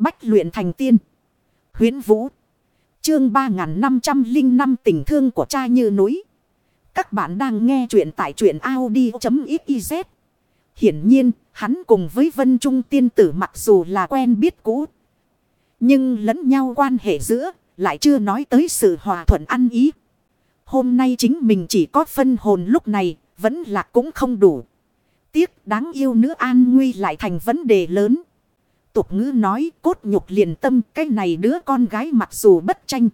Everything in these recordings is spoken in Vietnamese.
Bách luyện thành tiên. Huyến Vũ. Chương 3505 tình thương của cha như núi. Các bạn đang nghe truyện tại truyện Audi.xyz. Hiển nhiên, hắn cùng với Vân Trung tiên tử mặc dù là quen biết cũ. Nhưng lẫn nhau quan hệ giữa, lại chưa nói tới sự hòa thuận ăn ý. Hôm nay chính mình chỉ có phân hồn lúc này, vẫn là cũng không đủ. Tiếc đáng yêu nữ an nguy lại thành vấn đề lớn. Tục ngữ nói, cốt nhục liền tâm, cái này đứa con gái mặc dù bất tranh.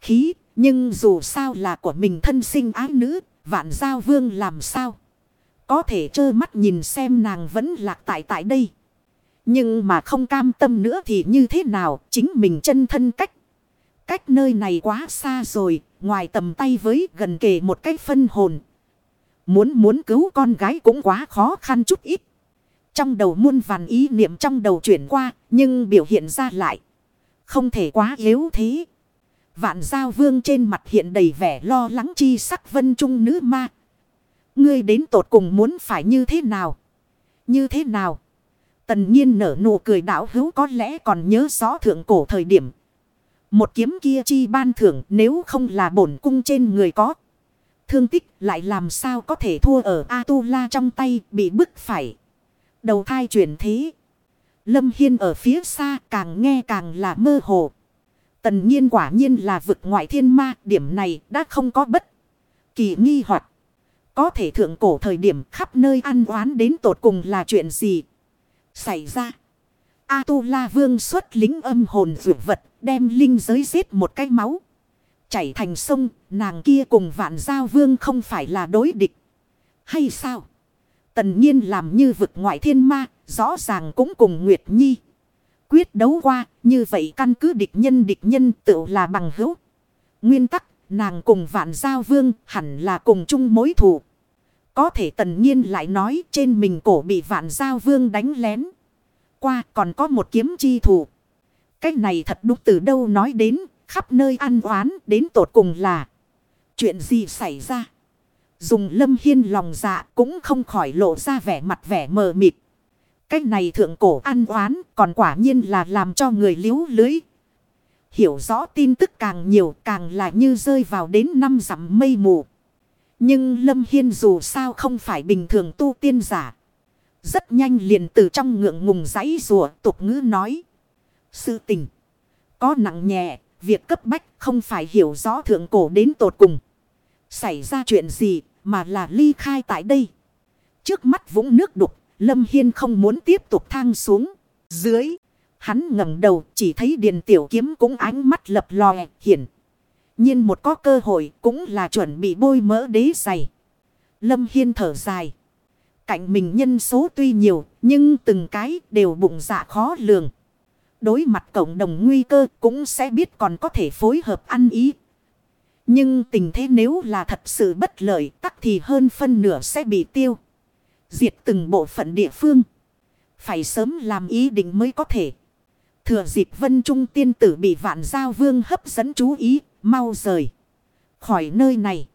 Khí, nhưng dù sao là của mình thân sinh ái nữ, vạn giao vương làm sao. Có thể trơ mắt nhìn xem nàng vẫn lạc tại tại đây. Nhưng mà không cam tâm nữa thì như thế nào, chính mình chân thân cách. Cách nơi này quá xa rồi, ngoài tầm tay với gần kề một cái phân hồn. Muốn muốn cứu con gái cũng quá khó khăn chút ít. Trong đầu muôn vàn ý niệm trong đầu chuyển qua, nhưng biểu hiện ra lại. Không thể quá yếu thế. Vạn giao vương trên mặt hiện đầy vẻ lo lắng chi sắc vân trung nữ ma. Ngươi đến tột cùng muốn phải như thế nào? Như thế nào? Tần nhiên nở nụ cười đảo hữu có lẽ còn nhớ rõ thượng cổ thời điểm. Một kiếm kia chi ban thưởng nếu không là bổn cung trên người có. Thương tích lại làm sao có thể thua ở A-tu-la trong tay bị bức phải. Đầu thai chuyển thế. Lâm Hiên ở phía xa càng nghe càng là mơ hồ. Tần nhiên quả nhiên là vực ngoại thiên ma. Điểm này đã không có bất kỳ nghi hoặc Có thể thượng cổ thời điểm khắp nơi ăn oán đến tột cùng là chuyện gì xảy ra. A-tu-la vương xuất lính âm hồn dụ vật, đem linh giới giết một cái máu. Chảy thành sông, nàng kia cùng vạn giao vương không phải là đối địch. Hay sao? Tần nhiên làm như vực ngoại thiên ma, rõ ràng cũng cùng Nguyệt Nhi. Quyết đấu qua, như vậy căn cứ địch nhân địch nhân tự là bằng hữu. Nguyên tắc, nàng cùng vạn giao vương hẳn là cùng chung mối thù. Có thể tần nhiên lại nói trên mình cổ bị vạn giao vương đánh lén. Qua còn có một kiếm chi thủ. Cái này thật đúng từ đâu nói đến, khắp nơi ăn oán đến tột cùng là. Chuyện gì xảy ra? Dùng lâm hiên lòng dạ cũng không khỏi lộ ra vẻ mặt vẻ mờ mịt. Cách này thượng cổ ăn oán còn quả nhiên là làm cho người liếu lưới. Hiểu rõ tin tức càng nhiều càng là như rơi vào đến năm dặm mây mù. Nhưng Lâm Hiên dù sao không phải bình thường tu tiên giả. Rất nhanh liền từ trong ngượng ngùng giấy rùa tục ngữ nói. Sự tình. Có nặng nhẹ. Việc cấp bách không phải hiểu rõ thượng cổ đến tột cùng. Xảy ra chuyện gì mà là ly khai tại đây. Trước mắt vũng nước đục, Lâm Hiên không muốn tiếp tục thang xuống. Dưới, hắn ngẩng đầu chỉ thấy điền tiểu kiếm cũng ánh mắt lập lòe, hiển. nhiên một có cơ hội cũng là chuẩn bị bôi mỡ đế dày. Lâm Hiên thở dài. Cạnh mình nhân số tuy nhiều, nhưng từng cái đều bụng dạ khó lường. Đối mặt cộng đồng nguy cơ cũng sẽ biết còn có thể phối hợp ăn ý. Nhưng tình thế nếu là thật sự bất lợi thì hơn phân nửa sẽ bị tiêu. Diệt từng bộ phận địa phương. Phải sớm làm ý định mới có thể. Thừa dịp vân trung tiên tử bị vạn giao vương hấp dẫn chú ý, mau rời. Khỏi nơi này.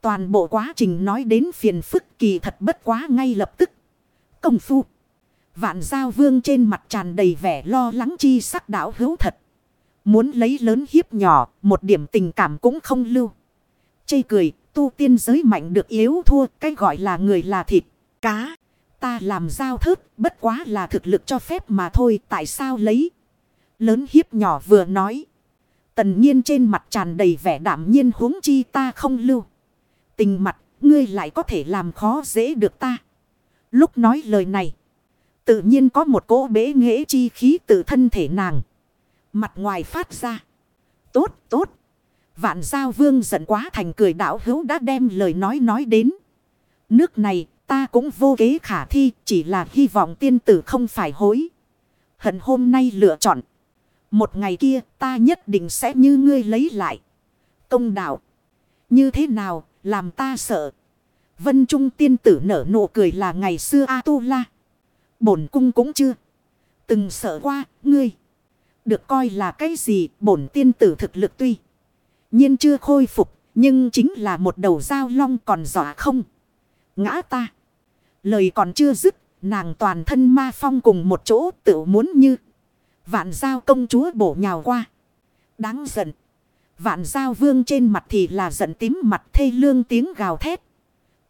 Toàn bộ quá trình nói đến phiền phức kỳ thật bất quá ngay lập tức. Công phu. Vạn giao vương trên mặt tràn đầy vẻ lo lắng chi sắc đảo hữu thật. Muốn lấy lớn hiếp nhỏ, một điểm tình cảm cũng không lưu. Chây cười, tu tiên giới mạnh được yếu thua, cái gọi là người là thịt, cá. Ta làm giao thức, bất quá là thực lực cho phép mà thôi, tại sao lấy. Lớn hiếp nhỏ vừa nói. Tần nhiên trên mặt tràn đầy vẻ đảm nhiên huống chi ta không lưu. Tình mặt, ngươi lại có thể làm khó dễ được ta. Lúc nói lời này, tự nhiên có một cỗ bế nghệ chi khí từ thân thể nàng. Mặt ngoài phát ra. Tốt, tốt. Vạn giao vương giận quá thành cười đảo hữu đã đem lời nói nói đến. Nước này, ta cũng vô kế khả thi, chỉ là hy vọng tiên tử không phải hối. Hận hôm nay lựa chọn. Một ngày kia, ta nhất định sẽ như ngươi lấy lại. Công đạo. Như thế nào, làm ta sợ. Vân Trung tiên tử nở nụ cười là ngày xưa A-tu-la. Bổn cung cũng chưa. Từng sợ qua ngươi. Được coi là cái gì, bổn tiên tử thực lực tuy nhiên chưa khôi phục. Nhưng chính là một đầu dao long còn dọa không. Ngã ta. Lời còn chưa dứt. Nàng toàn thân ma phong cùng một chỗ tự muốn như. Vạn giao công chúa bổ nhào qua. Đáng giận. Vạn giao vương trên mặt thì là giận tím mặt thê lương tiếng gào thét.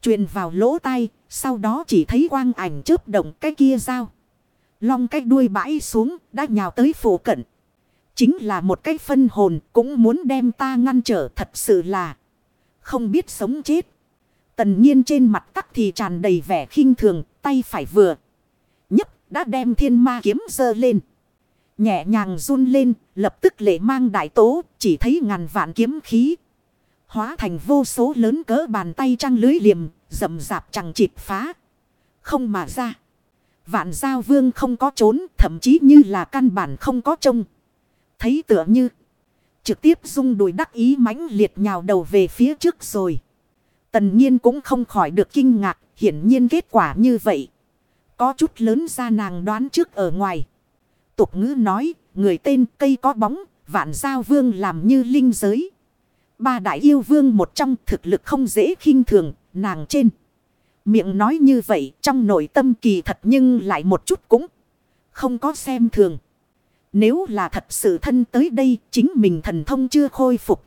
truyền vào lỗ tai. Sau đó chỉ thấy quang ảnh chớp động cái kia dao. Long cái đuôi bãi xuống, đã nhào tới phủ cận. Chính là một cái phân hồn cũng muốn đem ta ngăn trở thật sự là không biết sống chết. Tần nhiên trên mặt tắc thì tràn đầy vẻ khinh thường, tay phải vừa. nhấc đã đem thiên ma kiếm dơ lên. Nhẹ nhàng run lên, lập tức lệ mang đại tố, chỉ thấy ngàn vạn kiếm khí. Hóa thành vô số lớn cỡ bàn tay trăng lưới liềm, rậm rạp chẳng chịp phá. Không mà ra. Vạn giao vương không có trốn, thậm chí như là căn bản không có trông. Thấy tựa như trực tiếp rung đùi đắc ý mãnh liệt nhào đầu về phía trước rồi. Tần nhiên cũng không khỏi được kinh ngạc, hiển nhiên kết quả như vậy. Có chút lớn ra nàng đoán trước ở ngoài. Tục ngữ nói, người tên cây có bóng, vạn giao vương làm như linh giới. Ba đại yêu vương một trong thực lực không dễ khinh thường, nàng trên. Miệng nói như vậy trong nội tâm kỳ thật nhưng lại một chút cũng không có xem thường. Nếu là thật sự thân tới đây, chính mình thần thông chưa khôi phục.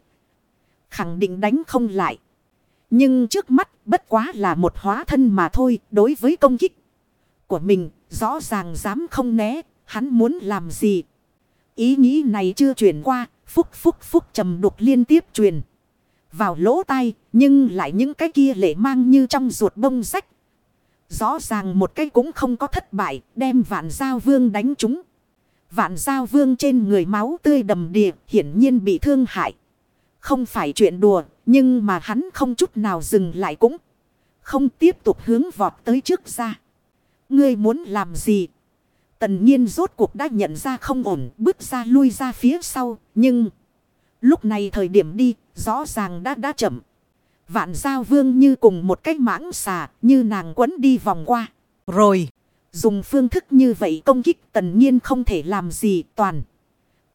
Khẳng định đánh không lại. Nhưng trước mắt, bất quá là một hóa thân mà thôi, đối với công kích của mình, rõ ràng dám không né, hắn muốn làm gì. Ý nghĩ này chưa truyền qua, phúc phúc phúc trầm đục liên tiếp truyền vào lỗ tai, nhưng lại những cái kia lệ mang như trong ruột bông rách. Rõ ràng một cái cũng không có thất bại, đem vạn giao vương đánh chúng. Vạn giao vương trên người máu tươi đầm đìa hiển nhiên bị thương hại. Không phải chuyện đùa, nhưng mà hắn không chút nào dừng lại cũng không tiếp tục hướng vọt tới trước ra. Ngươi muốn làm gì? Tần nhiên rốt cuộc đã nhận ra không ổn, bước ra lui ra phía sau, nhưng lúc này thời điểm đi, rõ ràng đã đã chậm. Vạn giao vương như cùng một cái mãng xà, như nàng quấn đi vòng qua. Rồi. Dùng phương thức như vậy công kích tần nhiên không thể làm gì toàn.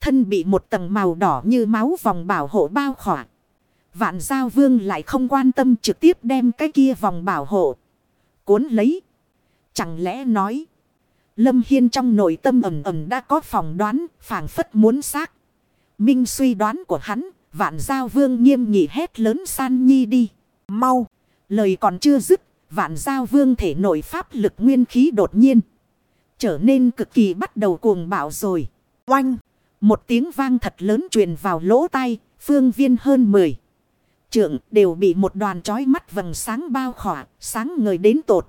Thân bị một tầng màu đỏ như máu vòng bảo hộ bao khỏa. Vạn giao vương lại không quan tâm trực tiếp đem cái kia vòng bảo hộ. Cuốn lấy. Chẳng lẽ nói. Lâm Hiên trong nội tâm ẩm ẩm đã có phỏng đoán, phảng phất muốn xác. Minh suy đoán của hắn. Vạn giao vương nghiêm nghị hét lớn san nhi đi. Mau. Lời còn chưa dứt vạn giao vương thể nội pháp lực nguyên khí đột nhiên. Trở nên cực kỳ bắt đầu cuồng bạo rồi. Oanh! Một tiếng vang thật lớn truyền vào lỗ tai, phương viên hơn 10. Trượng đều bị một đoàn trói mắt vầng sáng bao khỏa, sáng ngời đến tột.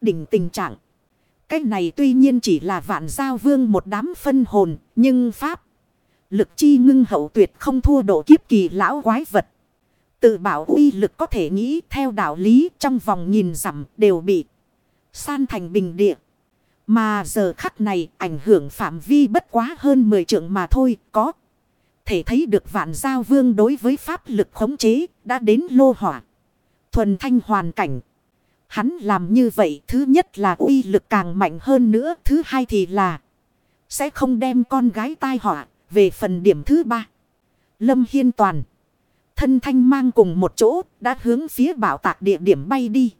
Đỉnh tình trạng. Cái này tuy nhiên chỉ là vạn giao vương một đám phân hồn, nhưng pháp. Lực chi ngưng hậu tuyệt không thua độ kiếp kỳ lão quái vật. Tự bảo uy lực có thể nghĩ theo đạo lý trong vòng nghìn dặm đều bị san thành bình địa. Mà giờ khắc này ảnh hưởng phạm vi bất quá hơn 10 trượng mà thôi, có. Thể thấy được vạn giao vương đối với pháp lực khống chế đã đến lô hỏa. Thuần thanh hoàn cảnh. Hắn làm như vậy thứ nhất là uy lực càng mạnh hơn nữa. Thứ hai thì là sẽ không đem con gái tai họa về phần điểm thứ ba. Lâm Hiên Toàn. Thân thanh mang cùng một chỗ, đã hướng phía bảo tạc địa điểm bay đi.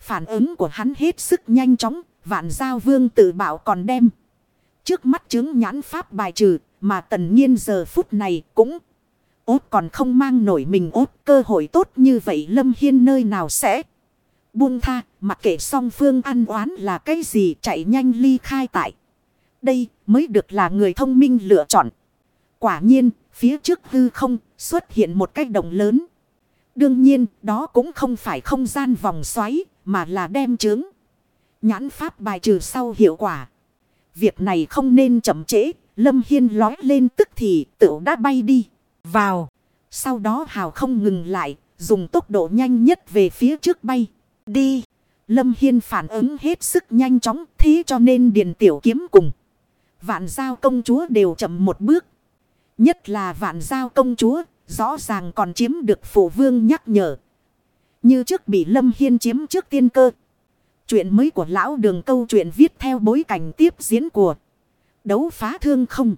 Phản ứng của hắn hết sức nhanh chóng. Vạn giao vương tự bảo còn đem. Trước mắt chứng nhãn pháp bài trừ. Mà tần nhiên giờ phút này cũng. Ốt còn không mang nổi mình ốt, cơ hội tốt như vậy Lâm Hiên nơi nào sẽ. Buông tha, mặc kệ song phương ăn oán là cái gì chạy nhanh ly khai tại. Đây mới được là người thông minh lựa chọn. Quả nhiên phía trước hư không xuất hiện một cái động lớn. Đương nhiên, đó cũng không phải không gian vòng xoáy, mà là đem trướng. Nhãn pháp bài trừ sau hiệu quả. Việc này không nên chậm trễ, Lâm Hiên lói lên tức thì tựu đã bay đi. Vào. Sau đó hào không ngừng lại, dùng tốc độ nhanh nhất về phía trước bay. Đi. Lâm Hiên phản ứng hết sức nhanh chóng, thế cho nên điền tiểu kiếm cùng. Vạn giao công chúa đều chậm một bước. Nhất là vạn giao công chúa, rõ ràng còn chiếm được phụ vương nhắc nhở. Như trước bị Lâm Hiên chiếm trước tiên cơ. Chuyện mới của lão đường câu chuyện viết theo bối cảnh tiếp diễn của đấu phá thương không.